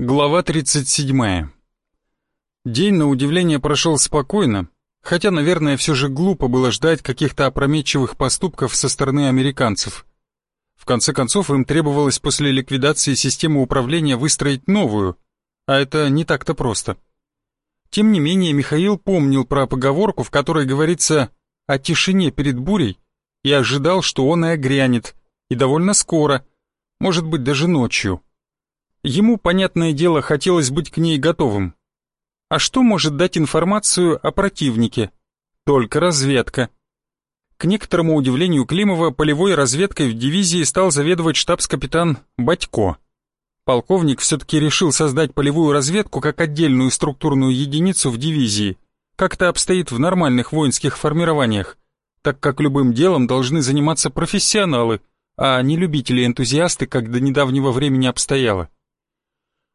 Глава 37. День, на удивление, прошел спокойно, хотя, наверное, все же глупо было ждать каких-то опрометчивых поступков со стороны американцев. В конце концов, им требовалось после ликвидации системы управления выстроить новую, а это не так-то просто. Тем не менее, Михаил помнил про поговорку, в которой говорится о тишине перед бурей, и ожидал, что он и огрянет, и довольно скоро, может быть, даже ночью. Ему, понятное дело, хотелось быть к ней готовым. А что может дать информацию о противнике? Только разведка. К некоторому удивлению Климова, полевой разведкой в дивизии стал заведовать штабс-капитан Батько. Полковник все-таки решил создать полевую разведку как отдельную структурную единицу в дивизии, как это обстоит в нормальных воинских формированиях, так как любым делом должны заниматься профессионалы, а не любители-энтузиасты, как до недавнего времени обстояло.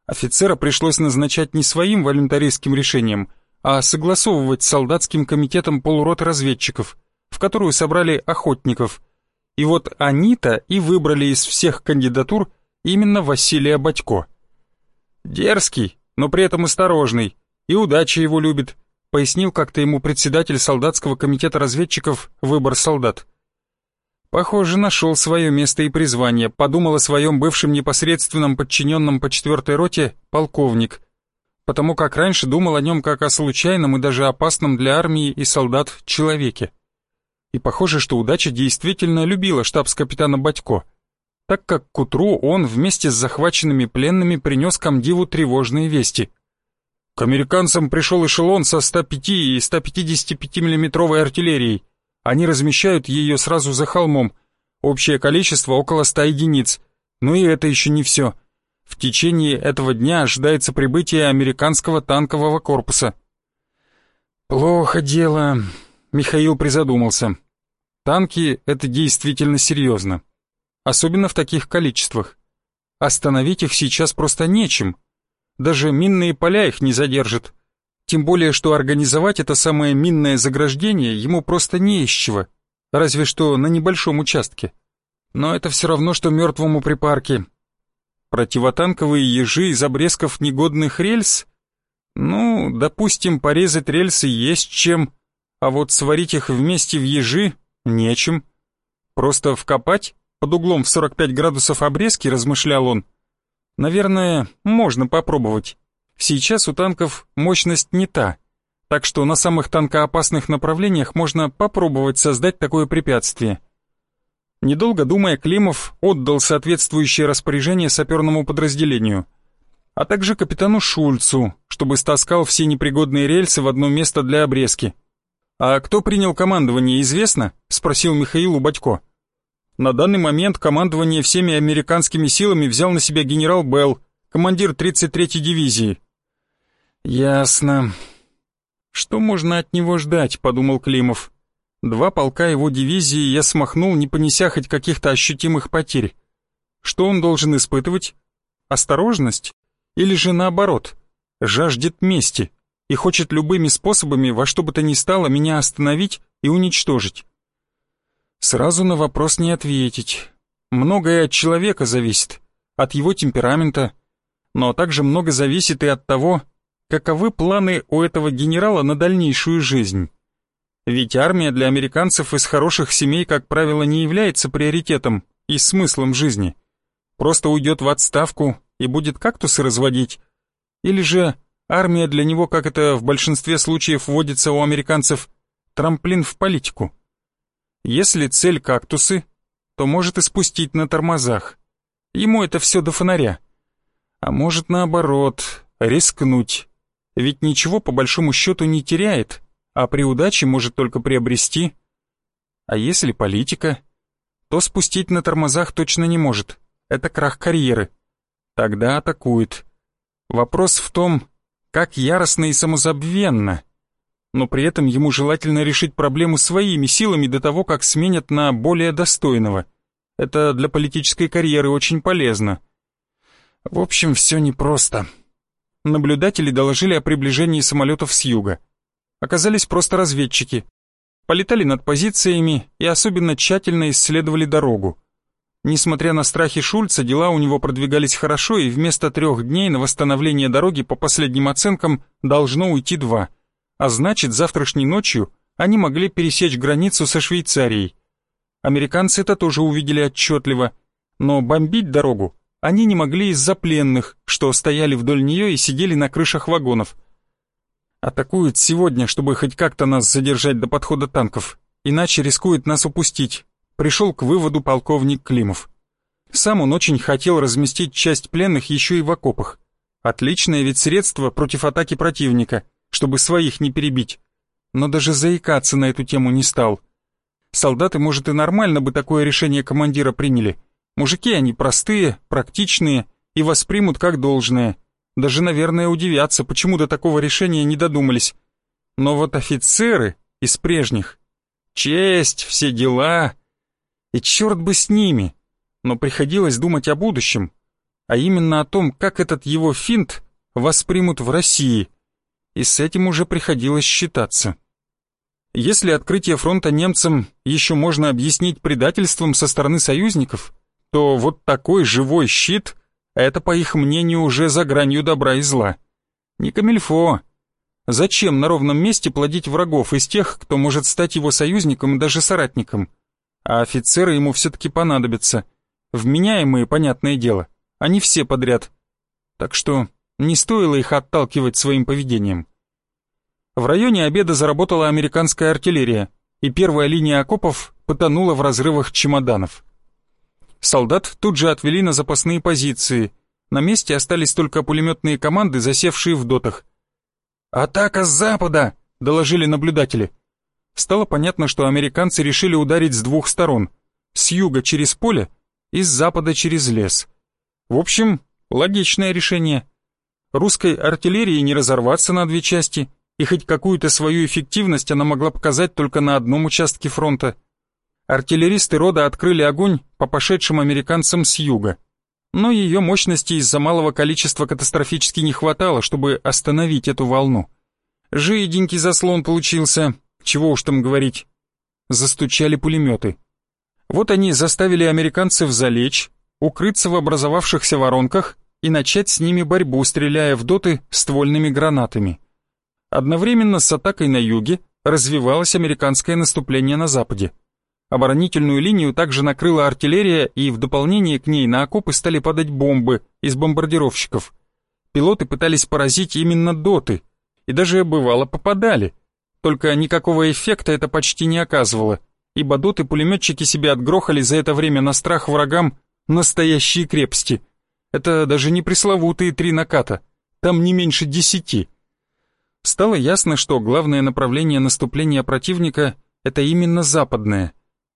Офицера пришлось назначать не своим волюнтаристским решением, а согласовывать с солдатским комитетом полуроты разведчиков, в которую собрали охотников. И вот они-то и выбрали из всех кандидатур именно Василия Батько. Дерзкий, но при этом осторожный, и удача его любит, пояснил как-то ему председатель солдатского комитета разведчиков «Выбор солдат». Похоже, нашел свое место и призвание, подумал о своем бывшем непосредственном подчиненном по четвертой роте полковник, потому как раньше думал о нем как о случайном и даже опасном для армии и солдат человеке. И похоже, что удача действительно любила штабс-капитана Батько, так как к утру он вместе с захваченными пленными принес комдиву тревожные вести. К американцам пришел эшелон со 105 и 155 миллиметровой артиллерией, они размещают ее сразу за холмом. Общее количество около ста единиц. Но и это еще не все. В течение этого дня ожидается прибытие американского танкового корпуса. Плохо дело. Михаил призадумался. Танки — это действительно серьезно. Особенно в таких количествах. Остановить их сейчас просто нечем. Даже минные поля их не задержат. Тем более, что организовать это самое минное заграждение ему просто не из чего, разве что на небольшом участке. Но это все равно, что мертвому припарке. Противотанковые ежи из обрезков негодных рельс? Ну, допустим, порезать рельсы есть чем, а вот сварить их вместе в ежи нечем. Просто вкопать под углом в 45 градусов обрезки, размышлял он. Наверное, можно попробовать. Сейчас у танков мощность не та, так что на самых танкоопасных направлениях можно попробовать создать такое препятствие. Недолго думая, Климов отдал соответствующее распоряжение саперному подразделению, а также капитану Шульцу, чтобы стаскал все непригодные рельсы в одно место для обрезки. «А кто принял командование, известно?» — спросил Михаил у Батько. На данный момент командование всеми американскими силами взял на себя генерал Белл, командир 33-й дивизии. «Ясно. Что можно от него ждать?» — подумал Климов. «Два полка его дивизии я смахнул, не понеся хоть каких-то ощутимых потерь. Что он должен испытывать? Осторожность? Или же наоборот, жаждет мести и хочет любыми способами во что бы то ни стало меня остановить и уничтожить?» Сразу на вопрос не ответить. Многое от человека зависит, от его темперамента, но также много зависит и от того, каковы планы у этого генерала на дальнейшую жизнь. Ведь армия для американцев из хороших семей, как правило, не является приоритетом и смыслом жизни. Просто уйдет в отставку и будет кактусы разводить. Или же армия для него, как это в большинстве случаев вводится у американцев, трамплин в политику. Если цель кактусы, то может и спустить на тормозах. Ему это все до фонаря. А может наоборот, рискнуть ведь ничего по большому счету не теряет, а при удаче может только приобрести. А если политика, то спустить на тормозах точно не может, это крах карьеры. Тогда атакует. Вопрос в том, как яростно и самозабвенно. Но при этом ему желательно решить проблему своими силами до того, как сменят на более достойного. Это для политической карьеры очень полезно. В общем, все непросто наблюдатели доложили о приближении самолетов с юга. Оказались просто разведчики. Полетали над позициями и особенно тщательно исследовали дорогу. Несмотря на страхи Шульца, дела у него продвигались хорошо, и вместо трех дней на восстановление дороги по последним оценкам должно уйти два. А значит, завтрашней ночью они могли пересечь границу со Швейцарией. Американцы это тоже увидели отчетливо, но бомбить дорогу они не могли из-за пленных, что стояли вдоль нее и сидели на крышах вагонов. Атакуют сегодня, чтобы хоть как-то нас задержать до подхода танков, иначе рискует нас упустить пришел к выводу полковник Климов. Сам он очень хотел разместить часть пленных еще и в окопах. Отличное ведь средство против атаки противника, чтобы своих не перебить. Но даже заикаться на эту тему не стал. Солдаты, может, и нормально бы такое решение командира приняли. Мужики они простые, практичные и воспримут как должное. Даже, наверное, удивятся, почему до такого решения не додумались. Но вот офицеры из прежних. Честь, все дела, и черт бы с ними! Но приходилось думать о будущем, а именно о том, как этот его финт воспримут в России. И с этим уже приходилось считаться. Если открытие фронта немцам еще можно объяснить предательством со стороны союзников, то вот такой живой щит — это, по их мнению, уже за гранью добра и зла. Не камильфо. Зачем на ровном месте плодить врагов из тех, кто может стать его союзником и даже соратником? а офицеры ему все-таки понадобятся. Вменяемые, понятное дело, они все подряд. Так что не стоило их отталкивать своим поведением. В районе обеда заработала американская артиллерия, и первая линия окопов потонула в разрывах чемоданов. Солдат тут же отвели на запасные позиции. На месте остались только пулеметные команды, засевшие в дотах. «Атака с запада!» — доложили наблюдатели стало понятно, что американцы решили ударить с двух сторон, с юга через поле и с запада через лес. В общем, логичное решение. Русской артиллерии не разорваться на две части, и хоть какую-то свою эффективность она могла показать только на одном участке фронта. Артиллеристы рода открыли огонь по пошедшим американцам с юга. Но ее мощности из-за малого количества катастрофически не хватало, чтобы остановить эту волну. Жиденький заслон получился, чего уж там говорить. Застучали пулеметы. Вот они заставили американцев залечь, укрыться в образовавшихся воронках и начать с ними борьбу, стреляя в доты ствольными гранатами. Одновременно с атакой на юге развивалось американское наступление на западе. Оборонительную линию также накрыла артиллерия, и в дополнение к ней на окопы стали падать бомбы из бомбардировщиков. Пилоты пытались поразить именно доты, и даже бывало попадали – только никакого эффекта это почти не оказывало, ибо доты-пулеметчики себя отгрохали за это время на страх врагам настоящие крепости. Это даже не пресловутые три наката, там не меньше десяти. Стало ясно, что главное направление наступления противника — это именно западное,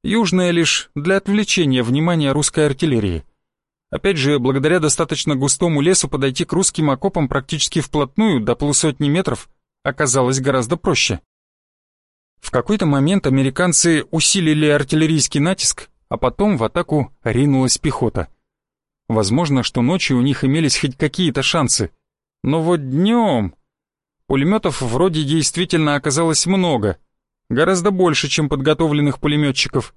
южное лишь для отвлечения внимания русской артиллерии. Опять же, благодаря достаточно густому лесу подойти к русским окопам практически вплотную до полусотни метров оказалось гораздо проще. В какой-то момент американцы усилили артиллерийский натиск, а потом в атаку ринулась пехота. Возможно, что ночью у них имелись хоть какие-то шансы. Но вот днем... Пулеметов вроде действительно оказалось много. Гораздо больше, чем подготовленных пулеметчиков.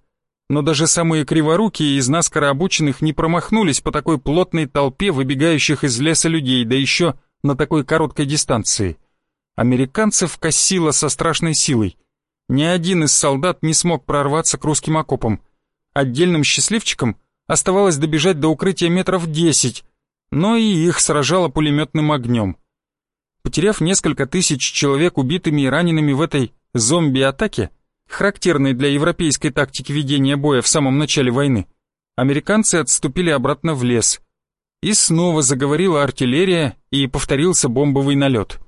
Но даже самые криворукие из наскоро обученных не промахнулись по такой плотной толпе выбегающих из леса людей, да еще на такой короткой дистанции. Американцев косило со страшной силой — ни один из солдат не смог прорваться к русским окопам. Отдельным счастливчикам оставалось добежать до укрытия метров десять, но и их сражало пулеметным огнем. Потеряв несколько тысяч человек убитыми и ранеными в этой зомби-атаке, характерной для европейской тактики ведения боя в самом начале войны, американцы отступили обратно в лес. И снова заговорила артиллерия и повторился бомбовый налет.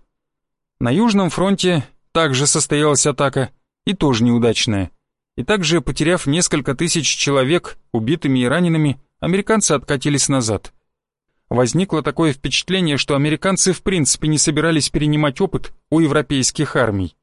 На Южном фронте также состоялась атака – и тоже неудачная. И также, потеряв несколько тысяч человек убитыми и ранеными, американцы откатились назад. Возникло такое впечатление, что американцы в принципе не собирались перенимать опыт у европейских армий.